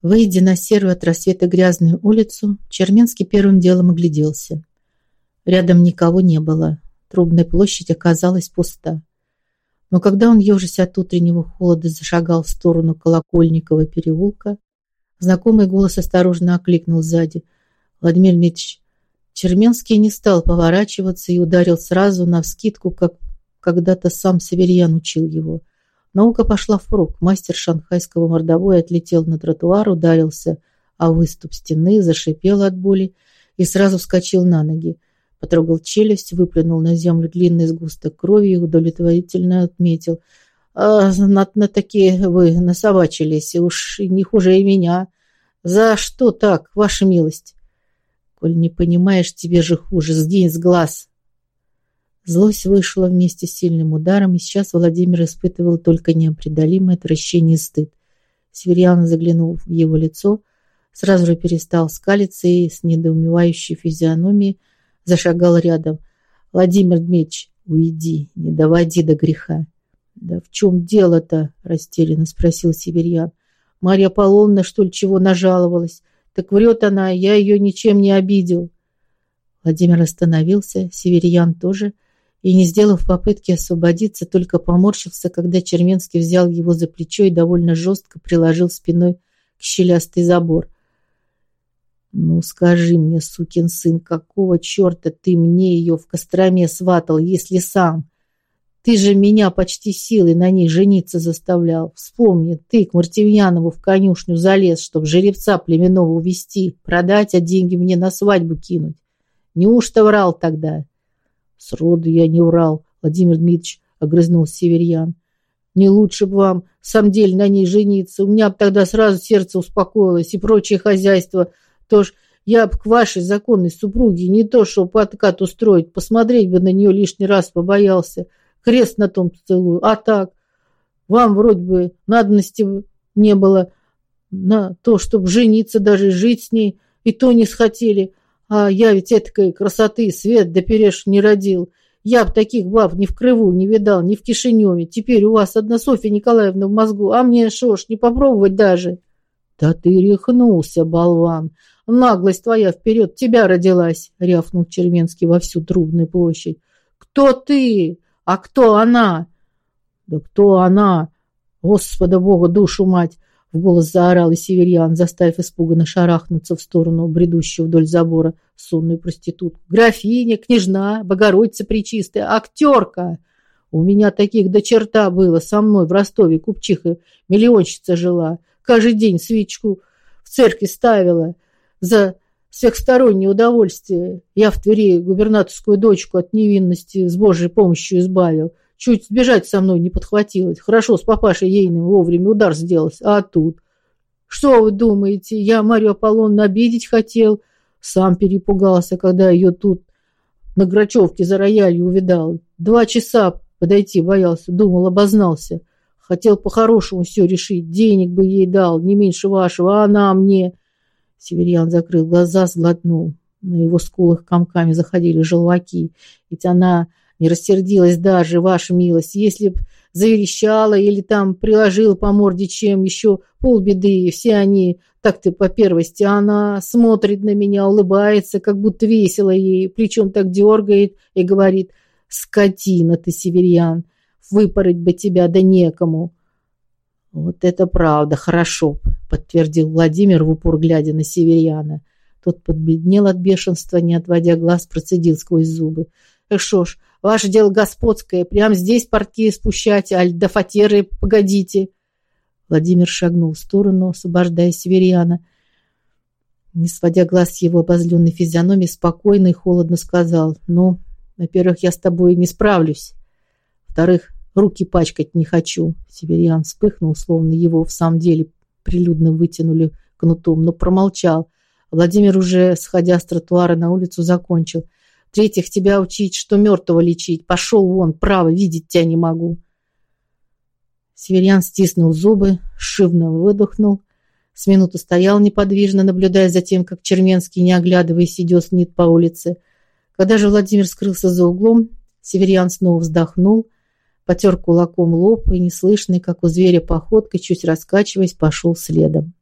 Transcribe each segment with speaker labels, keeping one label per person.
Speaker 1: Выйдя на серую от рассвета грязную улицу, Черменский первым делом огляделся. Рядом никого не было. Трубная площадь оказалась пуста. Но когда он, ежась от утреннего холода, зашагал в сторону Колокольникова переулка, знакомый голос осторожно окликнул сзади. Владимир Дмитриевич Черменский не стал поворачиваться и ударил сразу навскидку, как когда-то сам Северьян учил его. Наука пошла впрок. Мастер шанхайского мордовой отлетел на тротуар, ударился о выступ стены, зашипел от боли и сразу вскочил на ноги. Потрогал челюсть, выплюнул на землю длинный сгусток крови и удовлетворительно отметил. «А, на, на такие вы насобачились, уж не хуже и меня. За что так, ваша милость?» «Коль не понимаешь, тебе же хуже, сгинь с глаз!» Злость вышла вместе с сильным ударом, и сейчас Владимир испытывал только неопределимое отвращение и стыд. Северьян заглянул в его лицо, сразу же перестал скалиться и с недоумевающей физиономией зашагал рядом. «Владимир Дмитриевич, уйди, не доводи до греха». «Да в чем дело-то?» – растерянно спросил Северьян. «Марья Половна, что ли, чего нажаловалась? Так врет она, я ее ничем не обидел». Владимир остановился, Северьян тоже – и, не сделав попытки освободиться, только поморщился, когда Черменский взял его за плечо и довольно жестко приложил спиной к щелястый забор. «Ну, скажи мне, сукин сын, какого черта ты мне ее в Костроме сватал, если сам? Ты же меня почти силой на ней жениться заставлял. Вспомни, ты к Мартемьянову в конюшню залез, чтобы жеребца племенного увести, продать, а деньги мне на свадьбу кинуть. Неужто врал тогда?» Сроду я не врал, Владимир Дмитриевич, огрызнулся Северьян. Не лучше бы вам, сам деле, на ней жениться. У меня бы тогда сразу сердце успокоилось и прочее хозяйство. То ж я бы к вашей законной супруге не то, что подкат устроить, посмотреть бы на нее лишний раз побоялся. Крест на том целую. А так, вам вроде бы надобности не было на то, чтобы жениться, даже жить с ней, и то не схотели. А я ведь этакой красоты свет да переш не родил. Я б таких баб ни в Крыву не видал, ни в Кишиневе. Теперь у вас одна Софья Николаевна в мозгу, а мне шо ж, не попробовать даже? Да ты рехнулся, болван. Наглость твоя вперед тебя родилась, рявкнул Черменский во всю трубную площадь. Кто ты? А кто она? Да кто она? Господа Бога, душу мать! В голос заорал и северян, заставив испуганно шарахнуться в сторону бредущего вдоль забора сонную проститутку. «Графиня, княжна, богородица пречистая, актерка!» У меня таких до черта было. Со мной в Ростове купчиха миллионщица жила. Каждый день свечку в церкви ставила за всехстороннее удовольствие. Я в Твери губернаторскую дочку от невинности с Божьей помощью избавил. Чуть сбежать со мной не подхватилась. Хорошо, с папашей ейным вовремя удар сделался. А тут? Что вы думаете, я Марию Аполлон обидеть хотел? Сам перепугался, когда ее тут на Грачевке за роялью увидал. Два часа подойти боялся, думал, обознался. Хотел по-хорошему все решить. Денег бы ей дал, не меньше вашего, а она мне... Северьян закрыл глаза, сглотнул. На его скулах комками заходили желваки. Ведь она не рассердилась даже, ваша милость, если б заверещала или там приложила по морде чем, еще полбеды, все они так-то по первости. Она смотрит на меня, улыбается, как будто весело ей, причем так дергает и говорит, «Скотина ты, северян, выпороть бы тебя да некому». «Вот это правда, хорошо», — подтвердил Владимир в упор, глядя на северяна. Тот подбеднел от бешенства, не отводя глаз, процедил сквозь зубы. «Эх шо ж, Ваше дело господское. Прямо здесь портки спущать, аль до фатеры погодите. Владимир шагнул в сторону, освобождая Северяна. Не сводя глаз с его обозленной физиономии, спокойно и холодно сказал. «Ну, во-первых, я с тобой не справлюсь. Во-вторых, руки пачкать не хочу». Северян вспыхнул, словно его в самом деле прилюдно вытянули кнутом, но промолчал. Владимир уже, сходя с тротуара на улицу, закончил. В-третьих, тебя учить, что мертвого лечить. Пошел вон, право, видеть тебя не могу. Северян стиснул зубы, шивно выдохнул. С минуту стоял неподвижно, наблюдая за тем, как Черменский, не оглядываясь, идет снит по улице. Когда же Владимир скрылся за углом, Северян снова вздохнул, потер кулаком лоб и, неслышный, как у зверя походкой, чуть раскачиваясь, пошел следом.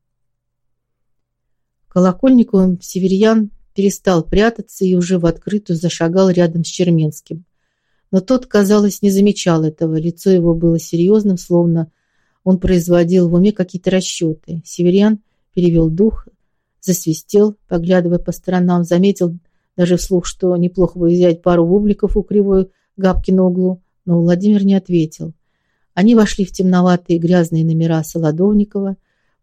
Speaker 1: Колокольниковым Северьян перестал прятаться и уже в открытую зашагал рядом с Черменским. Но тот, казалось, не замечал этого. Лицо его было серьезным, словно он производил в уме какие-то расчеты. Северян перевел дух, засвистел, поглядывая по сторонам, заметил даже вслух, что неплохо бы взять пару бубликов у кривой габки на углу, но Владимир не ответил. Они вошли в темноватые грязные номера Солодовникова,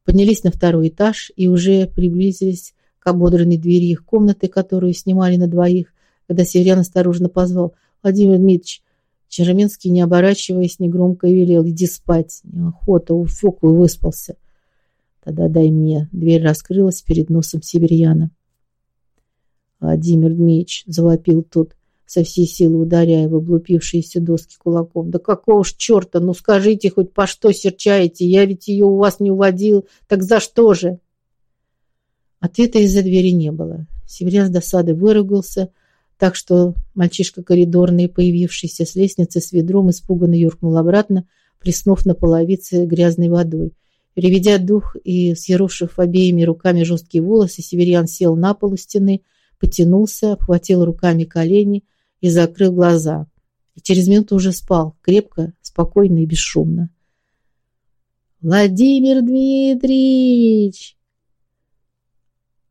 Speaker 1: поднялись на второй этаж и уже приблизились к ободранной двери их комнаты, которую снимали на двоих, когда Северян осторожно позвал «Владимир Дмитриевич». Черменский, не оборачиваясь, негромко велел «Иди спать». Неохота, уфек и выспался. «Тогда дай мне». Дверь раскрылась перед носом Северяна. «Владимир Дмитриевич», — завопил тот, со всей силы ударяя в облупившиеся доски кулаком. «Да какого ж черта? Ну скажите хоть, по что серчаете? Я ведь ее у вас не уводил. Так за что же?» Ответа из-за двери не было. Северян с досады выругался, так что мальчишка коридорный, появившийся с лестницы с ведром, испуганно юркнул обратно, плеснув на половице грязной водой. Переведя дух и съерошив обеими руками жесткие волосы, Северян сел на полу стены, потянулся, обхватил руками колени и закрыл глаза. И через минуту уже спал, крепко, спокойно и бесшумно. «Владимир Дмитриевич!»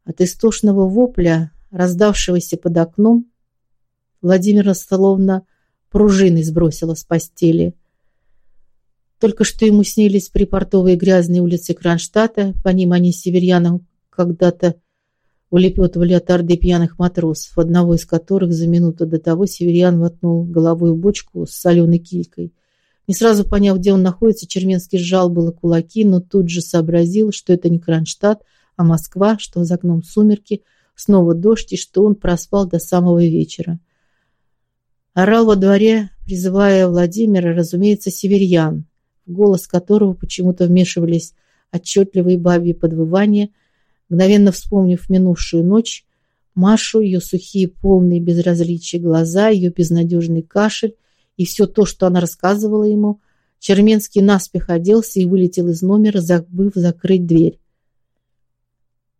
Speaker 1: От истошного вопля, раздавшегося под окном, Владимира словно пружиной сбросила с постели. Только что ему снились припортовые грязные улицы Кронштадта, по ним они с северяном когда-то улепетывали от орды пьяных матросов, одного из которых за минуту до того северян воткнул головой в бочку с соленой килькой. Не сразу поняв, где он находится, Черменский сжал было кулаки, но тут же сообразил, что это не Кронштадт, а Москва, что за окном сумерки, снова дождь и что он проспал до самого вечера. Орал во дворе, призывая Владимира, разумеется, северьян, в голос которого почему-то вмешивались отчетливые бабьи подвывания, мгновенно вспомнив минувшую ночь, Машу, ее сухие, полные безразличия глаза, ее безнадежный кашель и все то, что она рассказывала ему, Черменский наспех оделся и вылетел из номера, забыв закрыть дверь.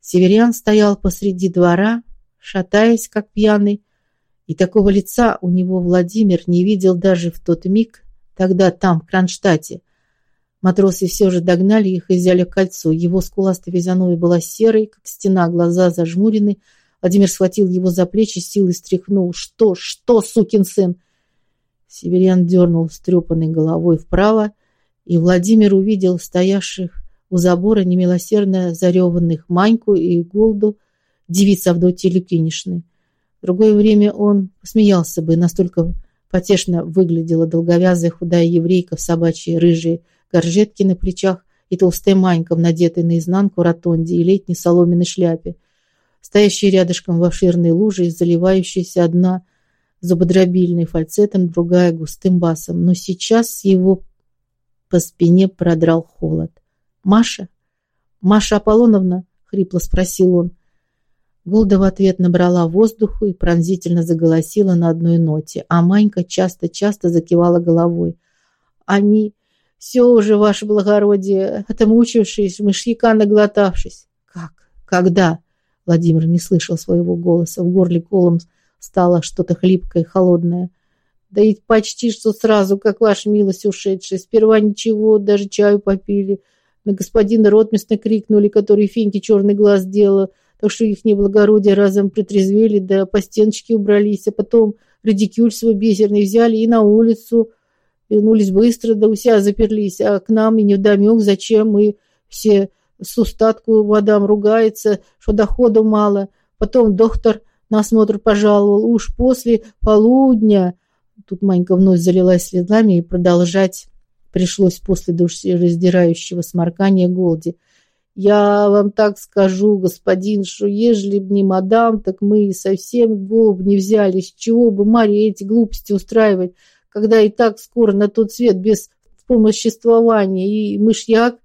Speaker 1: Северян стоял посреди двора, шатаясь, как пьяный, и такого лица у него Владимир не видел даже в тот миг, тогда там, в Кронштадте. Матросы все же догнали их и взяли кольцо. Его скуластая физиономия была серой, как стена, глаза зажмурены. Владимир схватил его за плечи, силой стряхнул. «Что? Что, сукин сын?» Северян дернул встрепанной головой вправо, и Владимир увидел стоявших у забора немилосердно зареванных Маньку и Голду, девиц Авдотьи Люкинишны. В другое время он посмеялся бы, настолько потешно выглядела долговязая худая еврейка в собачьей рыжей горжетке на плечах и толстая Манька в надетой наизнанку ротонде и летней соломенной шляпе, стоящие рядышком в обширной луже и заливающаяся одна зубодробильной фальцетом, другая густым басом. Но сейчас его по спине продрал холод. «Маша? Маша Аполлоновна?» — хрипло спросил он. Голда в ответ набрала воздуху и пронзительно заголосила на одной ноте, а Манька часто-часто закивала головой. «Они... Все уже, ваше благородие, отмучившись, мышьяка наглотавшись». «Как? Когда?» Владимир не слышал своего голоса. В горле колом стало что-то хлипкое и холодное. «Да ведь почти что сразу, как ваша милость ушедшая. Сперва ничего, даже чаю попили» на господина ротмистра крикнули, который Феньке черный глаз делал, так что их неблагородие разом притрезвели, да по стеночке убрались, а потом радикюль свой бисерный взяли и на улицу. Вернулись быстро, да у себя заперлись, а к нам и невдомек, зачем мы все с устатку мадам ругается, что дохода мало. Потом доктор на осмотр пожаловал, уж после полудня. Тут Манька вновь залилась слезами и продолжать Пришлось после душераздирающего сморкания Голди. «Я вам так скажу, господин, что ежели б не мадам, так мы и совсем в не взяли. С чего бы Марье эти глупости устраивать, когда и так скоро на тот свет без вспомоществования, и мышьяк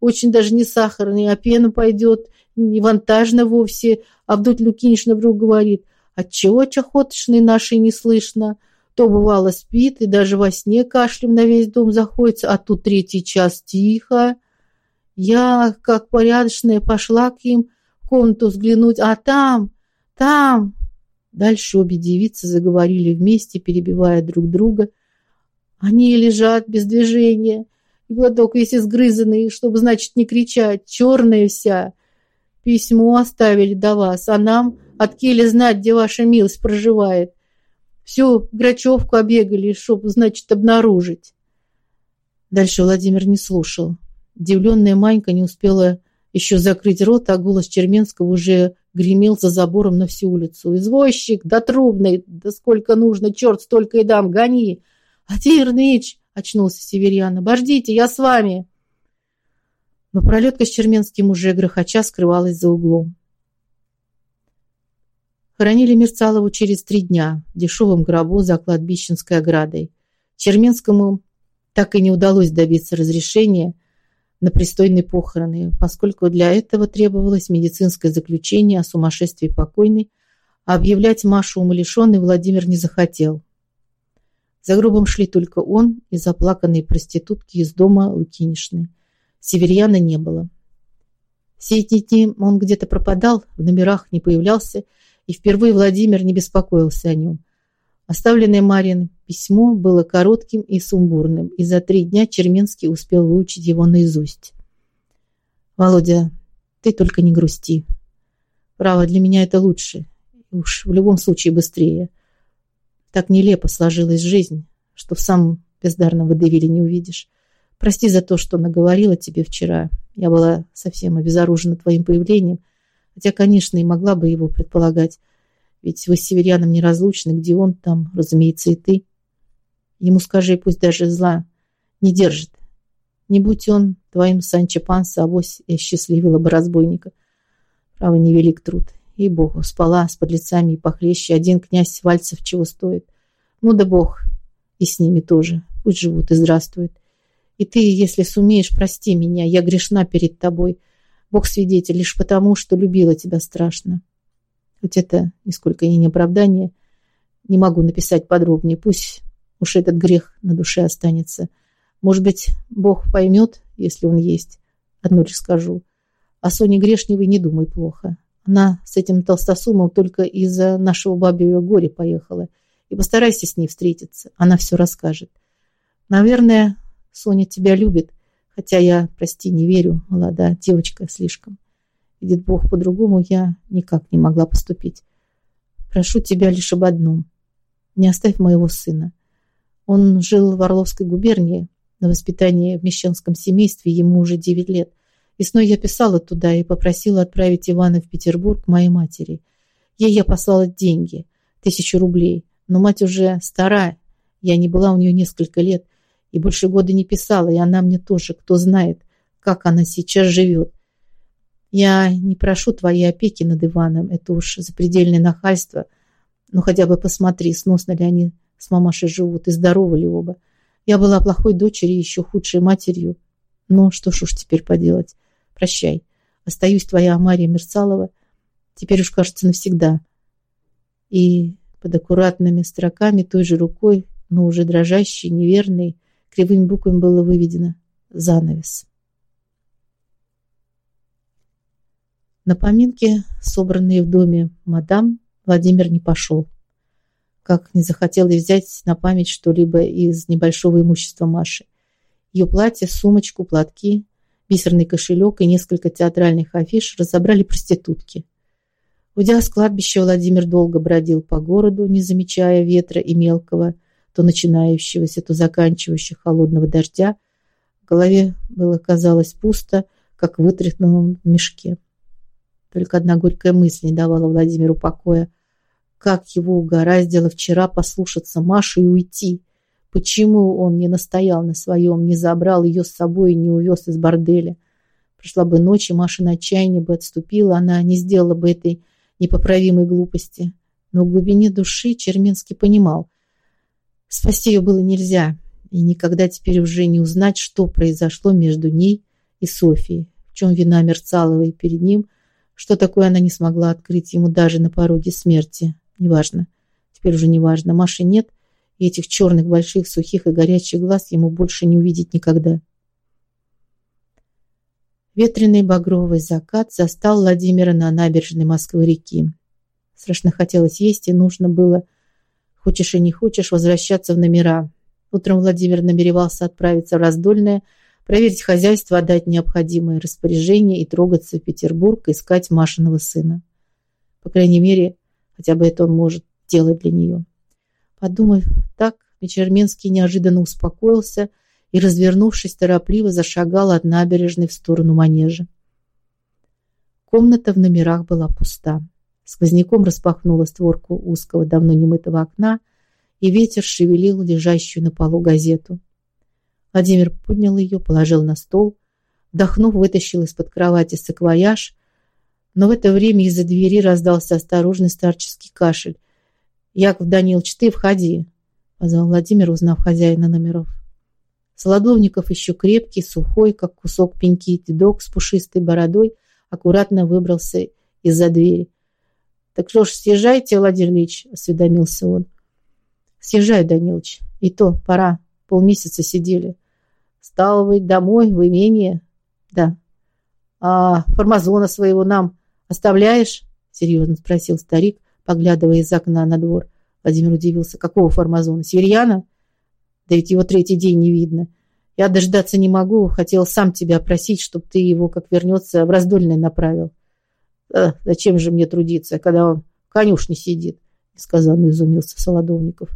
Speaker 1: очень даже не сахарный, а пена пойдет, не вантажно вовсе. А вдуть Лукинишна вдруг говорит, отчего чахоточной нашей не слышно?» То бывало спит и даже во сне кашлем на весь дом заходится, а тут третий час тихо. Я, как порядочная, пошла к им, в комнату взглянуть, а там, там... Дальше обе девицы заговорили вместе, перебивая друг друга. Они лежат без движения, глоток весь изгрызанный, чтобы, значит, не кричать, черная вся. Письмо оставили до вас, а нам от Кели знать, где ваша милость проживает. Всю Грачевку обегали, чтобы, значит, обнаружить. Дальше Владимир не слушал. Удивленная Манька не успела еще закрыть рот, а голос Черменского уже гремел за забором на всю улицу. «Извозчик, да трубный, да сколько нужно, черт, столько и дам, гони!» «Атир Ныч!» — очнулся Северьян. «Обождите, я с вами!» Но пролетка с Черменским уже грохоча скрывалась за углом. Хоронили Мерцалову через три дня в дешевом гробу за кладбищенской оградой. Черменскому так и не удалось добиться разрешения на пристойные похороны, поскольку для этого требовалось медицинское заключение о сумасшествии покойной, а объявлять Машу умалишенной Владимир не захотел. За гробом шли только он и заплаканные проститутки из дома Лукинишны. Северьяна не было. Все эти дни он где-то пропадал, в номерах не появлялся, и впервые Владимир не беспокоился о нем. Оставленное Марин письмо было коротким и сумбурным, и за три дня Черменский успел выучить его наизусть. «Володя, ты только не грусти. Право, для меня это лучше. Уж в любом случае быстрее. Так нелепо сложилась жизнь, что в самом бездарном водевиле не увидишь. Прости за то, что наговорила тебе вчера. Я была совсем обезоружена твоим появлением, хотя, конечно, и могла бы его предполагать. Ведь вы с северяном неразлучны, где он, там, разумеется, и ты. Ему скажи, пусть даже зла не держит. Не будь он твоим Санчо Панса, авось и счастливила бы разбойника. Право, невелик труд. И богу, спала с подлецами и похлеще. Один князь Вальцев чего стоит. Ну да бог, и с ними тоже. Пусть живут и здравствуют. И ты, если сумеешь, прости меня, я грешна перед тобой. Бог свидетель лишь потому, что любила тебя страшно. Хоть это нисколько и не оправдание, не могу написать подробнее. Пусть уж этот грех на душе останется. Может быть, Бог поймет, если он есть. Одно лишь скажу. О Соне Грешневой не думай плохо. Она с этим толстосумом только из-за нашего бабьего горя поехала. И постарайся с ней встретиться. Она все расскажет. Наверное, Соня тебя любит, хотя я, прости, не верю, молодая девочка слишком. Видит Бог, по-другому я никак не могла поступить. Прошу тебя лишь об одном. Не оставь моего сына. Он жил в Орловской губернии на воспитании в мещанском семействе, ему уже девять лет. Весной я писала туда и попросила отправить Ивана в Петербург к моей матери. Ей я послала деньги, тысячу рублей, но мать уже старая, я не была у нее несколько лет, и больше года не писала, и она мне тоже, кто знает, как она сейчас живет. Я не прошу твоей опеки над Иваном, это уж запредельное нахальство, но хотя бы посмотри, сносно ли они с мамашей живут и здоровы ли оба. Я была плохой дочерью, еще худшей матерью. Но что ж уж теперь поделать. Прощай. Остаюсь твоя Мария Мерцалова. Теперь уж, кажется, навсегда. И под аккуратными строками той же рукой, но уже дрожащей, неверной, Кривыми буквами было выведено «Занавес». На поминки, собранные в доме мадам, Владимир не пошел. Как не захотел и взять на память что-либо из небольшого имущества Маши. Ее платье, сумочку, платки, бисерный кошелек и несколько театральных афиш разобрали проститутки. Уйдя с кладбища, Владимир долго бродил по городу, не замечая ветра и мелкого, то начинающегося, то заканчивающего холодного дождя. В голове было, казалось, пусто, как в вытряхнутом мешке. Только одна горькая мысль не давала Владимиру покоя. Как его угораздило вчера послушаться Маши и уйти? Почему он не настоял на своем, не забрал ее с собой и не увез из борделя? Пришла бы ночь, и Маша на отчаяние бы отступила, она не сделала бы этой непоправимой глупости. Но в глубине души Черменский понимал, Спасти ее было нельзя, и никогда теперь уже не узнать, что произошло между ней и Софией, в чем вина Мерцаловой перед ним, что такое она не смогла открыть ему даже на пороге смерти. Неважно. Теперь уже неважно. Маши нет, и этих черных, больших, сухих и горячих глаз ему больше не увидеть никогда. Ветреный багровый закат застал Владимира на набережной Москвы-реки. Страшно хотелось есть, и нужно было, хочешь и не хочешь, возвращаться в номера. Утром Владимир намеревался отправиться в Раздольное, проверить хозяйство, отдать необходимые распоряжения и трогаться в Петербург, искать Машиного сына. По крайней мере, хотя бы это он может делать для нее. Подумав так, Мечерменский неожиданно успокоился и, развернувшись, торопливо зашагал от набережной в сторону манежа. Комната в номерах была пуста. Сквозняком распахнула створку узкого, давно немытого окна, и ветер шевелил лежащую на полу газету. Владимир поднял ее, положил на стол, вдохнув, вытащил из-под кровати саквояж, но в это время из-за двери раздался осторожный старческий кашель. «Яков Данилович, ты входи», — позвал Владимир, узнав хозяина номеров. Солодовников еще крепкий, сухой, как кусок пеньки, дедок с пушистой бородой, аккуратно выбрался из-за двери. «Так что ж, съезжайте, Владимир Ильич», — осведомился он. «Съезжаю, Данилович. И то, пора. Полмесяца сидели. Стало быть, домой, в имение?» «Да». «А формазона своего нам оставляешь?» — серьезно спросил старик, поглядывая из окна на двор. Владимир удивился. «Какого формазона? Северьяна?» Да ведь его третий день не видно. Я дождаться не могу. Хотел сам тебя просить, чтобы ты его, как вернется, в раздольное направил. А зачем же мне трудиться, когда он в конюшне сидит? Несказанно изумился Солодовников.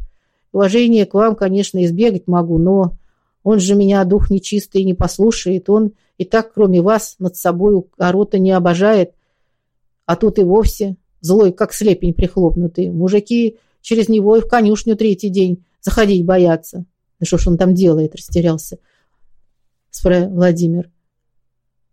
Speaker 1: Уважение к вам, конечно, избегать могу, но он же меня дух нечистый не послушает. Он и так, кроме вас, над собой орота не обожает. А тут и вовсе злой, как слепень прихлопнутый. Мужики через него и в конюшню третий день заходить боятся. Да что ж он там делает, растерялся. Владимир.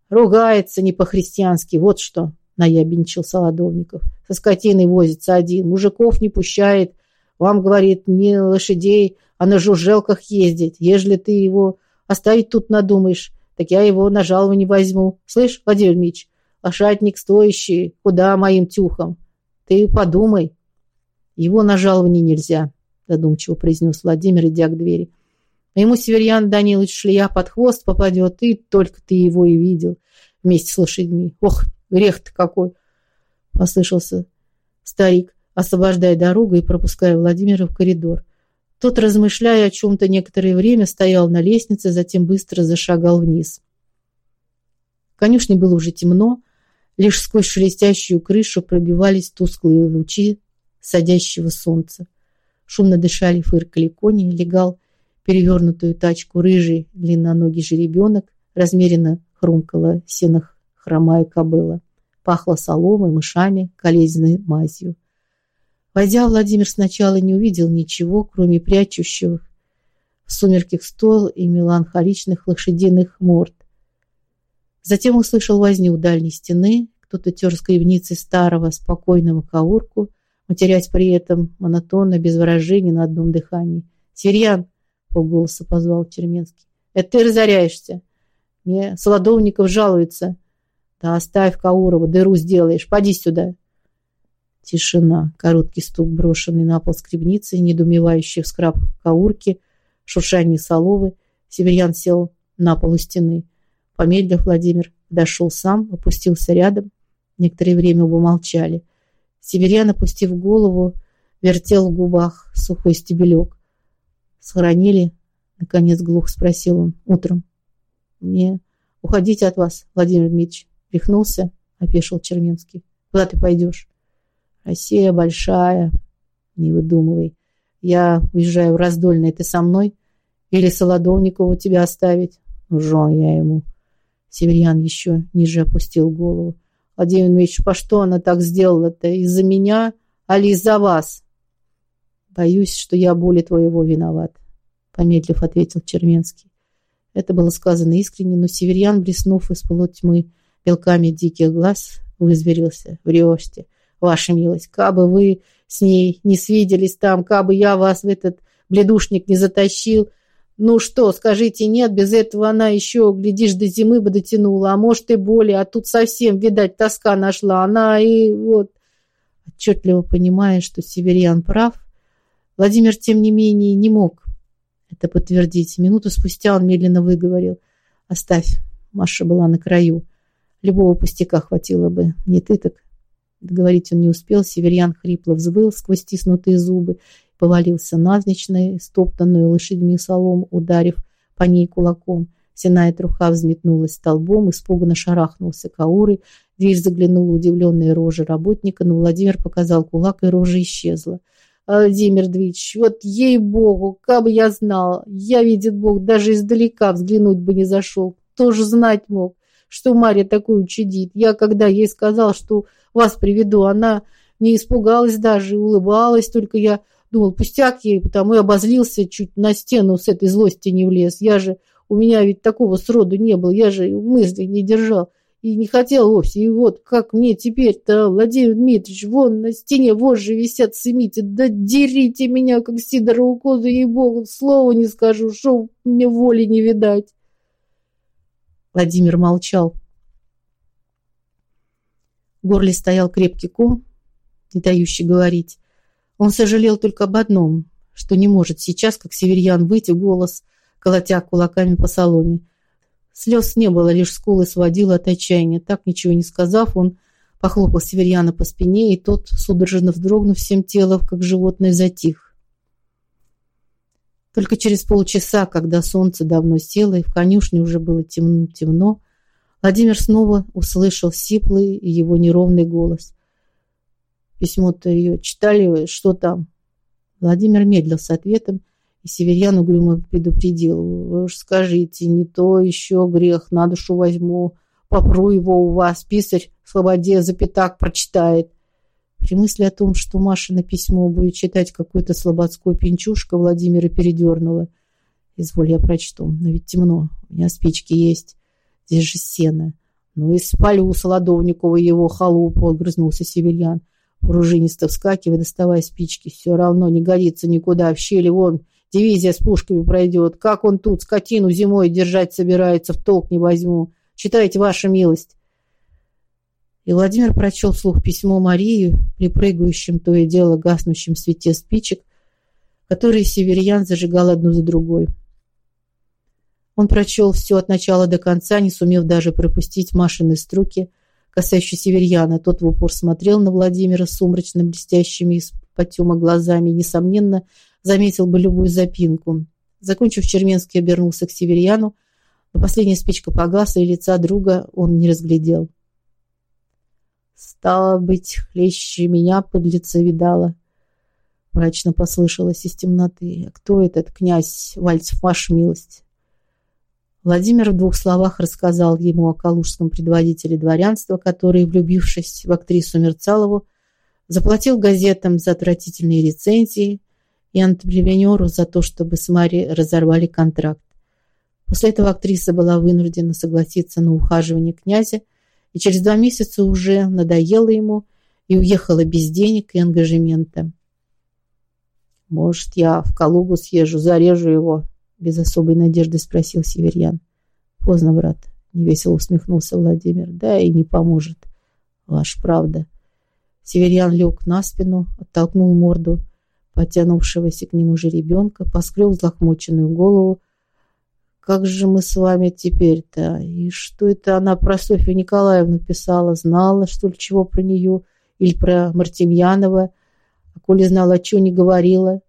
Speaker 1: Ругается не по-христиански, вот что, наябенчил Солодовников. Со скотиной возится один, мужиков не пущает. Вам, говорит, не лошадей, а на жужжелках ездить. Ежели ты его оставить тут надумаешь, так я его на жалование возьму. Слышь, Владимир Мич, лошадник стоящий, куда моим тюхом? Ты подумай. Его на жалование нельзя, задумчиво произнес Владимир, идя к двери. Ему Северьян Данилович шлея под хвост попадет, и только ты его и видел вместе с лошадьми. Ох, грех-то какой! Послышался старик, освобождая дорогу и пропуская Владимира в коридор. Тот, размышляя о чем-то некоторое время, стоял на лестнице, затем быстро зашагал вниз. В конюшне было уже темно, лишь сквозь шелестящую крышу пробивались тусклые лучи садящего солнца. Шумно дышали, фыркали кони, легал перевернутую тачку рыжий длинноногий жеребенок, размеренно хрумкала сенах хромая кобыла. Пахло соломой, мышами, колезиной мазью. Войдя, Владимир сначала не увидел ничего, кроме прячущих в сумерках стол и меланхоличных лошадиных морд. Затем услышал возню у дальней стены, кто-то тер скребницей старого спокойного каурку, матерясь при этом монотонно, без выражения на одном дыхании. «Сирьян!» полголоса позвал Черменский. Это ты разоряешься. Мне Солодовников жалуется. Да оставь Каурова, дыру сделаешь. Поди сюда. Тишина. Короткий стук, брошенный на пол скребницы, недоумевающий вскраб Каурки, шуршание соловы. Северян сел на полу стены. Помедлив, Владимир дошел сам, опустился рядом. Некоторое время оба молчали. Северян, опустив голову, вертел в губах сухой стебелек. Схоронили? Наконец глух спросил он утром. Мне уходить от вас, Владимир Дмитриевич. Рехнулся, опешил Черменский. Куда ты пойдешь? Россия большая. Не выдумывай. Я уезжаю в Раздольное. Ты со мной? Или Солодовникову тебя оставить? Жен я ему. Северьян еще ниже опустил голову. Владимир Дмитриевич, по что она так сделала-то? Из-за меня, али из-за вас? Боюсь, что я более твоего виноват, помедлив ответил Черменский. Это было сказано искренне, но Северьян, блеснув из полутьмы белками диких глаз, вызверился. Врешьте, ваша милость, кабы вы с ней не свиделись там, кабы я вас в этот бледушник не затащил. Ну что, скажите, нет, без этого она еще, глядишь, до зимы бы дотянула, а может и более, а тут совсем, видать, тоска нашла. Она и вот... Отчетливо понимая, что Северьян прав, Владимир, тем не менее, не мог это подтвердить. Минуту спустя он медленно выговорил. «Оставь». Маша была на краю. Любого пустяка хватило бы. Не ты так. Договорить он не успел. Северян хрипло взвыл сквозь стиснутые зубы, повалился навзничь на стоптанную лошадьми солому, ударив по ней кулаком. Синая труха взметнулась столбом, испуганно шарахнулся Кауры. Дверь заглянула удивленная рожа работника, но Владимир показал кулак, и рожа исчезла. Владимир Дмитриевич, вот ей-богу, как бы я знал, я, видит Бог, даже издалека взглянуть бы не зашел. Тоже знать мог, что Марья такую чудит. Я, когда ей сказал, что вас приведу, она не испугалась даже, улыбалась, только я думал, пустяк ей, потому и обозлился, чуть на стену с этой злости не влез. Я же, у меня ведь такого сроду не было, я же мысли не держал и не хотел вовсе. И вот как мне теперь-то, Владимир Дмитриевич, вон на стене вожжи висят, сымите, да дерите меня, как Сидорову козу, ей-богу, слова не скажу, что мне воли не видать. Владимир молчал. В горле стоял крепкий ком, не дающий говорить. Он сожалел только об одном, что не может сейчас, как северьян, выйти голос, колотя кулаками по соломе. Слез не было, лишь скулы сводило от отчаяния. Так, ничего не сказав, он похлопал Северьяна по спине, и тот, судорожно вздрогнув всем телом, как животное, затих. Только через полчаса, когда солнце давно село, и в конюшне уже было темно, темно Владимир снова услышал сиплый и его неровный голос. «Письмо-то ее читали? Что там?» Владимир медлил с ответом, и Северьян угрюмо предупредил. Вы уж скажите, не то еще грех, на душу возьму. Попру его у вас, писарь в слободе за прочитает. При мысли о том, что Маша на письмо будет читать какой-то слободской пинчушка, Владимира передернула. Изволь, я прочту. Но ведь темно. У меня спички есть. Здесь же сено. Ну и спалю Солодовникова его халупу, огрызнулся Северьян. Пружинисто вскакивая, доставая спички. Все равно не годится никуда. В щели вон Дивизия с пушками пройдет. Как он тут скотину зимой держать собирается, в толк не возьму. Читайте, ваша милость. И Владимир прочел вслух письмо Марии, припрыгающим то и дело гаснущим свете спичек, которые северян зажигал одну за другой. Он прочел все от начала до конца, не сумев даже пропустить Машины строки, касающиеся северяна. Тот в упор смотрел на Владимира сумрачно блестящими из потема глазами и, несомненно, заметил бы любую запинку. Закончив, Черменский обернулся к Северяну, но последняя спичка погасла, и лица друга он не разглядел. «Стало быть, хлеще меня подлеца видала», — мрачно послышалось из темноты. «А кто этот князь Вальцев, ваша милость?» Владимир в двух словах рассказал ему о калужском предводителе дворянства, который, влюбившись в актрису Мерцалову, заплатил газетам за отвратительные рецензии, и антрепренеру за то, чтобы с Мари разорвали контракт. После этого актриса была вынуждена согласиться на ухаживание князя, и через два месяца уже надоело ему и уехала без денег и ангажемента. «Может, я в Калугу съезжу, зарежу его?» Без особой надежды спросил Северьян. «Поздно, брат», — невесело усмехнулся Владимир. «Да и не поможет. Ваш правда». Северьян лег на спину, оттолкнул морду потянувшегося к нему же ребенка, поскрел взлохмоченную голову. «Как же мы с вами теперь-то? И что это она про Софью Николаевну писала? Знала, что ли, чего про нее? Или про Мартемьянова? А коли знала, что не говорила?»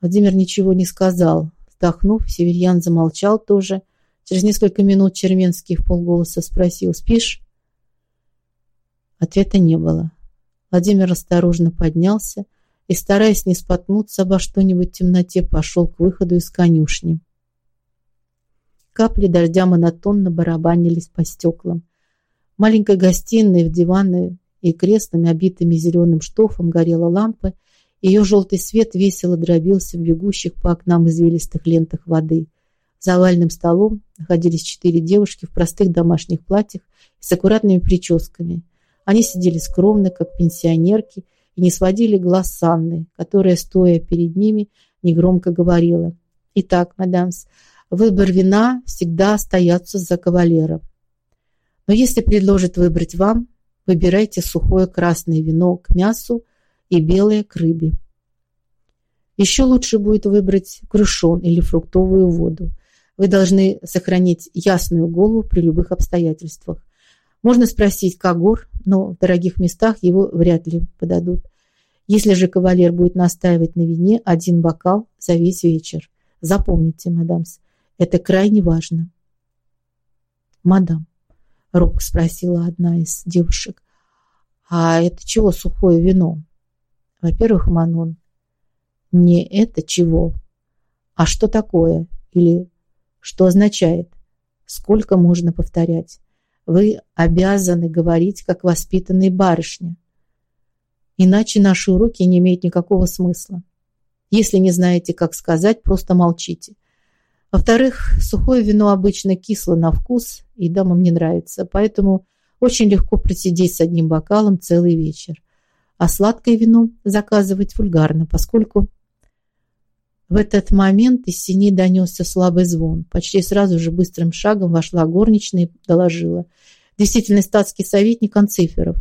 Speaker 1: Владимир ничего не сказал. Вздохнув, Северьян замолчал тоже. Через несколько минут Черменский в полголоса спросил «Спишь?» Ответа не было. Владимир осторожно поднялся, и, стараясь не споткнуться обо что-нибудь в темноте, пошел к выходу из конюшни. Капли дождя монотонно барабанились по стеклам. В маленькой гостиной в диваны и креслами, обитыми зеленым штофом, горела лампа, ее желтый свет весело дробился в бегущих по окнам извилистых лентах воды. За овальным столом находились четыре девушки в простых домашних платьях и с аккуратными прическами. Они сидели скромно, как пенсионерки, и не сводили глаз с Анны, которая, стоя перед ними, негромко говорила. «Итак, мадамс, выбор вина всегда остается за кавалером. Но если предложат выбрать вам, выбирайте сухое красное вино к мясу и белое к рыбе. Еще лучше будет выбрать крушон или фруктовую воду. Вы должны сохранить ясную голову при любых обстоятельствах. Можно спросить Кагор, но в дорогих местах его вряд ли подадут. Если же кавалер будет настаивать на вине, один бокал за весь вечер. Запомните, мадамс, это крайне важно. Мадам, робко спросила одна из девушек, а это чего сухое вино? Во-первых, Манон, не это чего, а что такое или что означает, сколько можно повторять. Вы обязаны говорить, как воспитанный барышня. Иначе наши уроки не имеют никакого смысла. Если не знаете, как сказать, просто молчите. Во-вторых, сухое вино обычно кисло на вкус, и дамам не нравится, поэтому очень легко просидеть с одним бокалом целый вечер. А сладкое вино заказывать вульгарно, поскольку в этот момент из синей донесся слабый звон. Почти сразу же быстрым шагом вошла горничная и доложила. Действительно, статский советник Анциферов.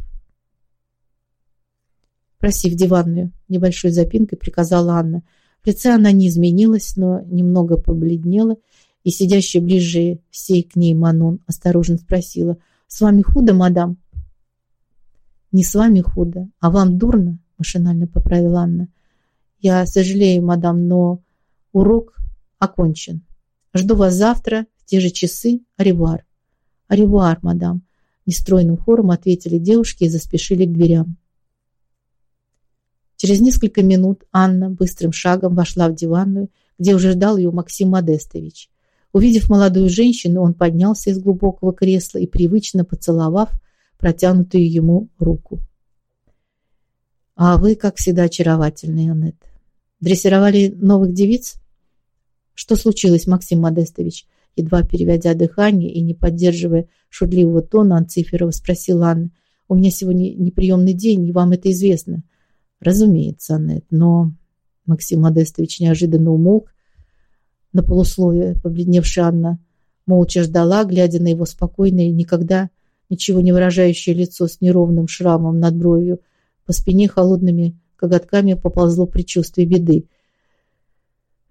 Speaker 1: «Проси в диванную», – небольшой запинкой приказала Анна. В лице она не изменилась, но немного побледнела, и сидящая ближе всей к ней Манон осторожно спросила. «С вами худо, мадам?» «Не с вами худо, а вам дурно?» – машинально поправила Анна. Я сожалею, мадам, но урок окончен. Жду вас завтра в те же часы. Аревуар. Аревуар, мадам. Нестройным хором ответили девушки и заспешили к дверям. Через несколько минут Анна быстрым шагом вошла в диванную, где уже ждал ее Максим Модестович. Увидев молодую женщину, он поднялся из глубокого кресла и, привычно поцеловав протянутую ему руку. А вы, как всегда, очаровательный, Аннет. Дрессировали новых девиц? Что случилось, Максим Модестович? Едва переводя дыхание и не поддерживая шутливого тона, Анциферова спросила Анна. У меня сегодня неприемный день, и вам это известно. Разумеется, Аннет, но... Максим Модестович неожиданно умолк. На полусловие побледневшая Анна молча ждала, глядя на его спокойное, никогда ничего не выражающее лицо с неровным шрамом над бровью, по спине холодными коготками поползло предчувствие беды.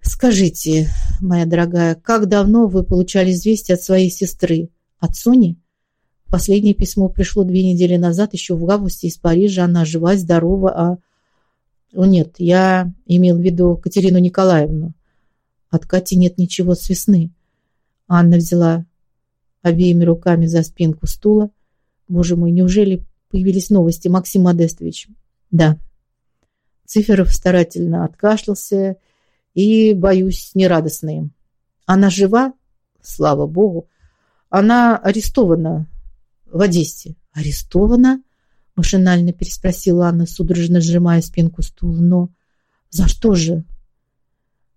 Speaker 1: «Скажите, моя дорогая, как давно вы получали известие от своей сестры? От Сони?» Последнее письмо пришло две недели назад, еще в августе из Парижа. Она жива, здорова, а... О, нет, я имел в виду Катерину Николаевну. От Кати нет ничего с весны. Анна взяла обеими руками за спинку стула. Боже мой, неужели появились новости, Максим Модестович. Да. Циферов старательно откашлялся и, боюсь, нерадостные. Она жива? Слава богу. Она арестована в Одессе. Арестована? Машинально переспросила Анна, судорожно сжимая спинку стула. Но за что же?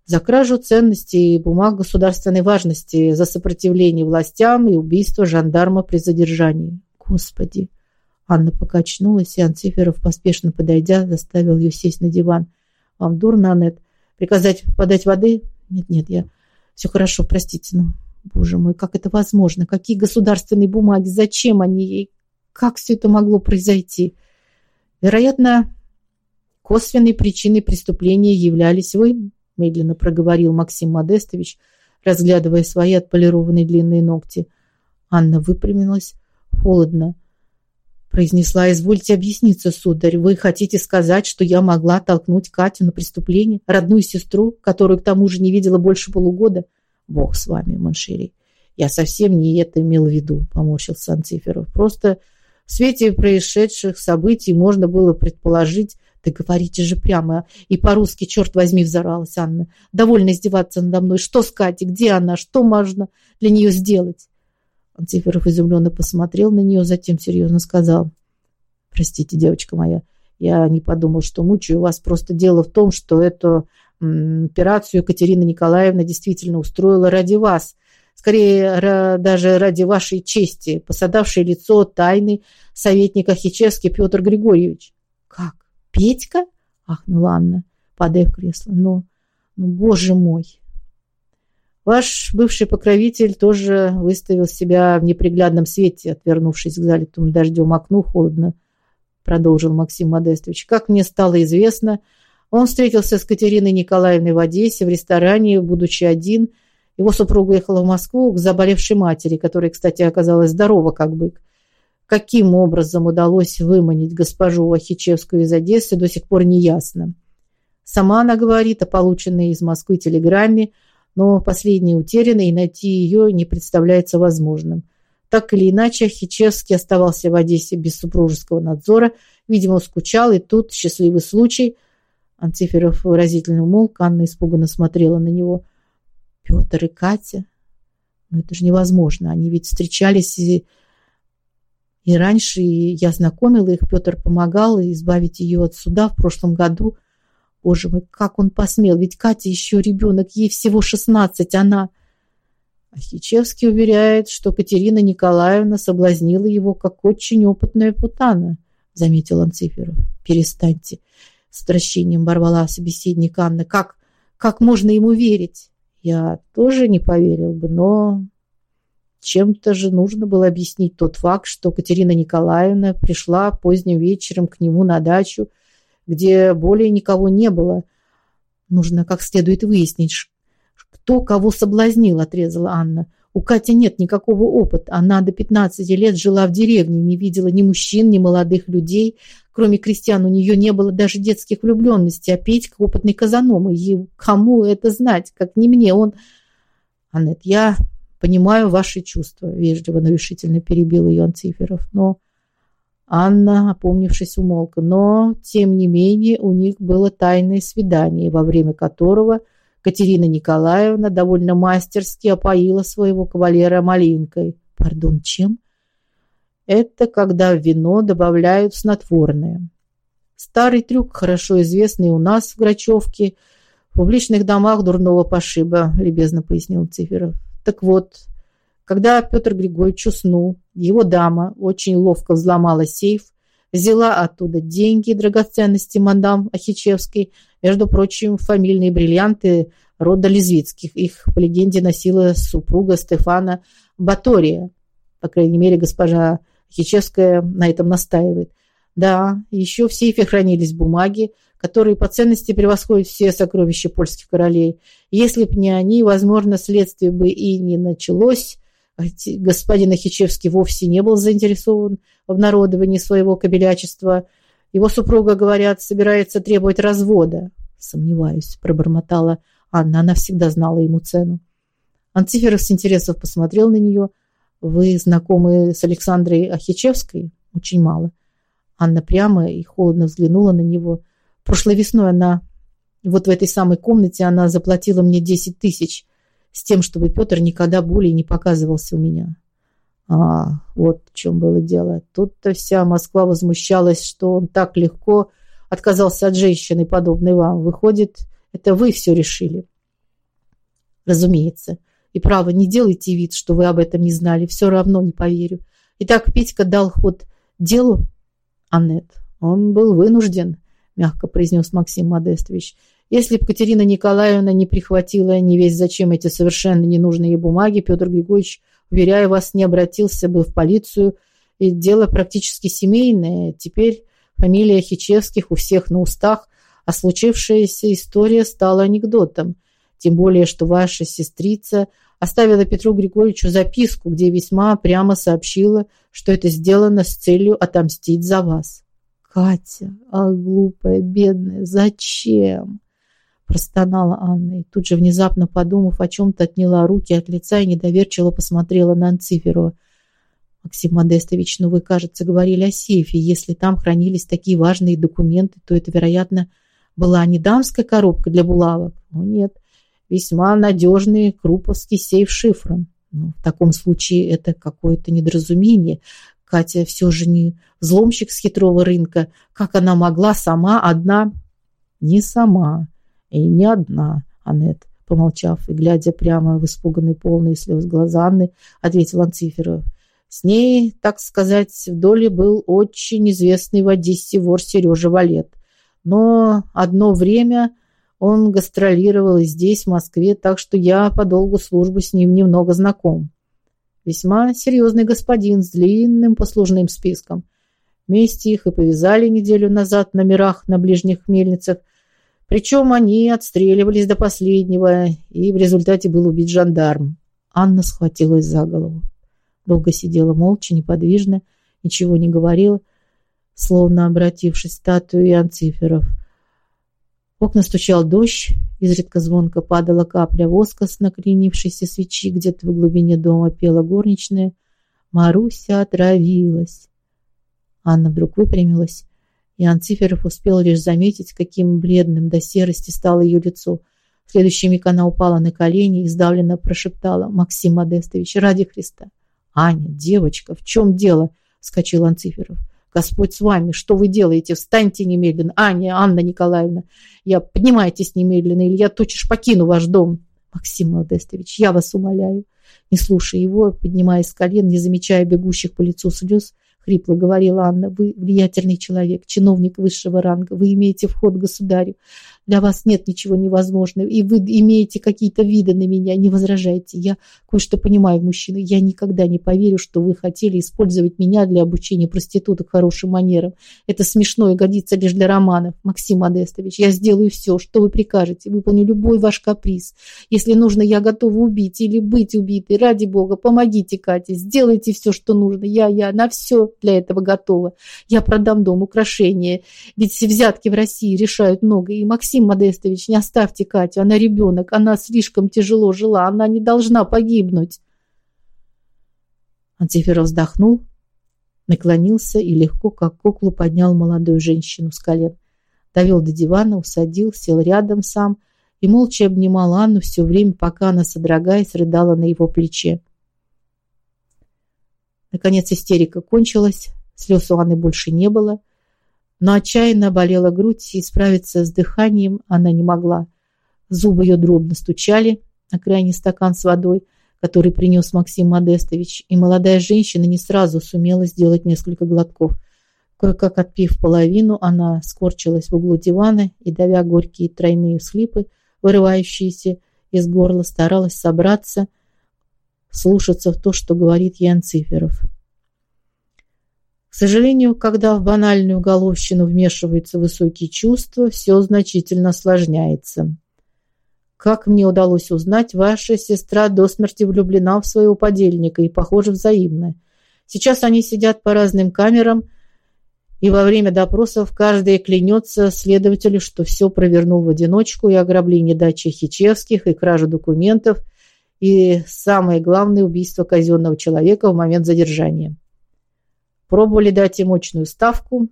Speaker 1: За кражу ценностей и бумаг государственной важности, за сопротивление властям и убийство жандарма при задержании. Господи! Анна покачнулась, и Анциферов, поспешно подойдя, заставил ее сесть на диван. «Вам дурно, Аннет? Приказать подать воды?» «Нет-нет, я... Все хорошо, простите, но... Боже мой, как это возможно? Какие государственные бумаги? Зачем они ей? Как все это могло произойти?» «Вероятно, косвенной причиной преступления являлись вы», медленно проговорил Максим Модестович, разглядывая свои отполированные длинные ногти. Анна выпрямилась холодно произнесла. «Извольте объясниться, сударь. Вы хотите сказать, что я могла толкнуть Катю на преступление? Родную сестру, которую к тому же не видела больше полугода? Бог с вами, mon chéri. Я совсем не это имел в виду», — поморщился Анциферов. «Просто в свете происшедших событий можно было предположить, да говорите же прямо. И по-русски, черт возьми, взорвалась Анна. Довольно издеваться надо мной. Что с Катей? Где она? Что можно для нее сделать? Антиферов изумленно посмотрел на нее, затем серьезно сказал. «Простите, девочка моя, я не подумал, что мучаю вас. Просто дело в том, что эту операцию Екатерина Николаевна действительно устроила ради вас. Скорее, даже ради вашей чести, посадавшее лицо тайны советника Хичевский Петр Григорьевич». «Как? Петька?» – ахнула Анна, падая в кресло. «Но, ну, боже мой!» Ваш бывший покровитель тоже выставил себя в неприглядном свете, отвернувшись к залитому дождем окну холодно, продолжил Максим Модестович. Как мне стало известно, он встретился с Катериной Николаевной в Одессе в ресторане, будучи один. Его супруга ехала в Москву к заболевшей матери, которая, кстати, оказалась здорова, как бык. каким образом удалось выманить госпожу Вахичевскую из Одессы, до сих пор не ясно. Сама она говорит о полученной из Москвы телеграмме, но последняя утеряна, и найти ее не представляется возможным. Так или иначе, Хичевский оставался в Одессе без супружеского надзора, видимо, скучал, и тут счастливый случай. Анциферов выразительно умолк, Анна испуганно смотрела на него. Петр и Катя? Ну это же невозможно, они ведь встречались и и раньше я знакомила их, Петр помогал избавить ее от суда в прошлом году. Боже мой, как он посмел, ведь Катя еще ребенок, ей всего шестнадцать, она... Ахичевский уверяет, что Катерина Николаевна соблазнила его как очень опытная путана, заметил Анциферов. Перестаньте. С отвращением оборвала собеседник Анна. Как, как можно ему верить? Я тоже не поверил бы, но чем-то же нужно было объяснить тот факт, что Катерина Николаевна пришла поздним вечером к нему на дачу, где более никого не было. Нужно как следует выяснить, кто кого соблазнил, отрезала Анна. У Кати нет никакого опыта. Она до 15 лет жила в деревне, не видела ни мужчин, ни молодых людей. Кроме крестьян у нее не было даже детских влюбленностей. А Петька опытный казаном. И кому это знать, как не мне? Он... Аннет, я Понимаю ваши чувства, вежливо, но решительно перебил ее Анциферов. Но Анна, опомнившись, умолка. Но, тем не менее, у них было тайное свидание, во время которого Катерина Николаевна довольно мастерски опоила своего кавалера малинкой. Пардон, чем? Это когда в вино добавляют снотворное. Старый трюк, хорошо известный у нас в Грачевке, в публичных домах дурного пошиба, любезно пояснил Циферов. Так вот, когда Петр Григорьевич уснул, его дама очень ловко взломала сейф, взяла оттуда деньги, драгоценности мадам Ахичевской, между прочим, фамильные бриллианты рода Лизвицких. Их, по легенде, носила супруга Стефана Батория. По крайней мере, госпожа Ахичевская на этом настаивает. Да, еще в сейфе хранились бумаги, которые по ценности превосходят все сокровища польских королей. Если б не они, возможно, следствие бы и не началось. Господин Ахичевский вовсе не был заинтересован в обнародовании своего кобелячества. Его супруга, говорят, собирается требовать развода. Сомневаюсь, пробормотала Анна. Она всегда знала ему цену. Анциферов с интересом посмотрел на нее. Вы знакомы с Александрой Ахичевской? Очень мало. Анна прямо и холодно взглянула на него. Прошлой весной она, вот в этой самой комнате, она заплатила мне 10 тысяч с тем, чтобы Петр никогда более не показывался у меня. А, вот в чем было дело. Тут-то вся Москва возмущалась, что он так легко отказался от женщины, подобной вам. Выходит, это вы все решили. Разумеется. И право, не делайте вид, что вы об этом не знали. Все равно не поверю. Итак, Петька дал ход делу. Аннет, он был вынужден мягко произнес Максим Модестович. Если бы Катерина Николаевна не прихватила не весь зачем эти совершенно ненужные бумаги, Петр Григорьевич, уверяю вас, не обратился бы в полицию. И дело практически семейное. Теперь фамилия Хичевских у всех на устах, а случившаяся история стала анекдотом. Тем более, что ваша сестрица оставила Петру Григорьевичу записку, где весьма прямо сообщила, что это сделано с целью отомстить за вас. Катя, а глупая, бедная, зачем? Простонала Анна и тут же, внезапно подумав о чем-то, отняла руки от лица и недоверчиво посмотрела на Анциферова. Максим Модестович, ну вы, кажется, говорили о сейфе. Если там хранились такие важные документы, то это, вероятно, была не дамская коробка для булавок. Ну нет, весьма надежный круповский сейф шифром. Ну, в таком случае это какое-то недоразумение. Катя все же не взломщик с хитрого рынка. Как она могла сама одна? Не сама и не одна, Аннет, помолчав и глядя прямо в испуганные полные слез глаза Анны, ответил Анциферов. С ней, так сказать, в доле был очень известный в Одессе вор Сережа Валет. Но одно время он гастролировал и здесь, в Москве, так что я по долгу службы с ним немного знаком. Весьма серьезный господин с длинным послужным списком. Вместе их и повязали неделю назад на мирах на ближних мельницах. Причем они отстреливались до последнего, и в результате был убит жандарм. Анна схватилась за голову. Долго сидела молча, неподвижно, ничего не говорил, словно обратившись к статуе Анциферов. Окна стучал дождь, изредка звонко падала капля воска с накренившейся свечи, где-то в глубине дома пела горничная. Маруся отравилась. Анна вдруг выпрямилась, и Анциферов успел лишь заметить, каким бледным до серости стало ее лицо. В следующий миг она упала на колени и сдавленно прошептала «Максим Модестович, ради Христа!» «Аня, девочка, в чем дело?» — вскочил Анциферов. Господь с вами, что вы делаете? Встаньте немедленно. Аня, Анна Николаевна, я поднимайтесь немедленно, или я тотчас покину ваш дом. Максим Модестович, я вас умоляю. Не слушая его, поднимаясь с колен, не замечая бегущих по лицу слез, хрипло говорила Анна. Вы влиятельный человек, чиновник высшего ранга. Вы имеете вход к государю. Для вас нет ничего невозможного, и вы имеете какие-то виды на меня. Не возражайте. Я кое-что понимаю, мужчина. Я никогда не поверю, что вы хотели использовать меня для обучения проституток хорошим манерам. Это смешно и годится лишь для романов. Максим Модестович, я сделаю все, что вы прикажете. Выполню любой ваш каприз. Если нужно, я готова убить или быть убитой. Ради бога, помогите Кате. Сделайте все, что нужно. Я, я на все для этого готова. Я продам дом, украшения. Ведь взятки в России решают много. И Максим Модестович, не оставьте Катю, она ребенок, она слишком тяжело жила, она не должна погибнуть. Антиферов вздохнул, наклонился и легко, как куклу, поднял молодую женщину с колен. Довел до дивана, усадил, сел рядом сам и молча обнимал Анну все время, пока она, содрогаясь, рыдала на его плече. Наконец истерика кончилась, слез у Анны больше не было но отчаянно болела грудь, и справиться с дыханием она не могла. Зубы ее дробно стучали на крайний стакан с водой, который принес Максим Модестович, и молодая женщина не сразу сумела сделать несколько глотков. Кое-как отпив половину, она скорчилась в углу дивана и, давя горькие тройные всхлипы, вырывающиеся из горла, старалась собраться, слушаться в то, что говорит Ян Циферов. К сожалению, когда в банальную головщину вмешиваются высокие чувства, все значительно осложняется. Как мне удалось узнать, ваша сестра до смерти влюблена в своего подельника и, похоже, взаимно. Сейчас они сидят по разным камерам, и во время допросов каждый клянется следователю, что все провернул в одиночку, и ограбление дачи Хичевских, и кражу документов, и самое главное убийство казенного человека в момент задержания. Пробовали дать ей мощную ставку,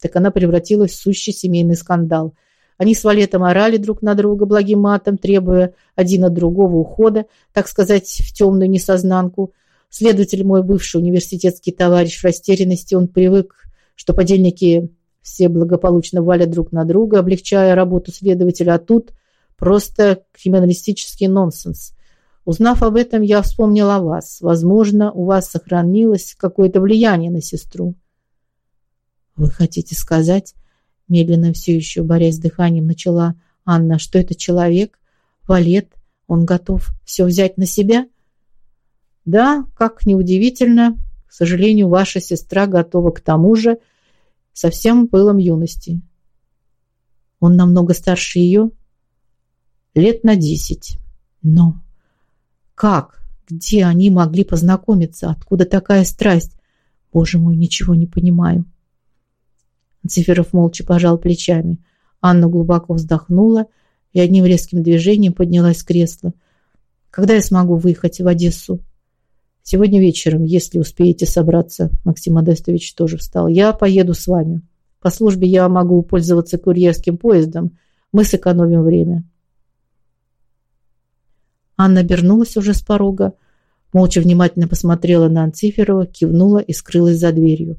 Speaker 1: так она превратилась в сущий семейный скандал. Они с Валетом орали друг на друга благим матом, требуя один от другого ухода, так сказать, в темную несознанку. Следователь мой бывший университетский товарищ в растерянности, он привык, что подельники все благополучно валят друг на друга, облегчая работу следователя, а тут просто криминалистический нонсенс. Узнав об этом, я вспомнила о вас. Возможно, у вас сохранилось какое-то влияние на сестру. Вы хотите сказать, медленно все еще борясь с дыханием, начала Анна, что это человек, валет, он готов все взять на себя? Да, как неудивительно, к сожалению, ваша сестра готова к тому же со всем пылом юности. Он намного старше ее, лет на десять. Но как? Где они могли познакомиться? Откуда такая страсть? Боже мой, ничего не понимаю. Циферов молча пожал плечами. Анна глубоко вздохнула и одним резким движением поднялась с кресла. Когда я смогу выехать в Одессу? Сегодня вечером, если успеете собраться. Максим Модестович тоже встал. Я поеду с вами. По службе я могу пользоваться курьерским поездом. Мы сэкономим время. Анна обернулась уже с порога, молча внимательно посмотрела на Анциферова, кивнула и скрылась за дверью.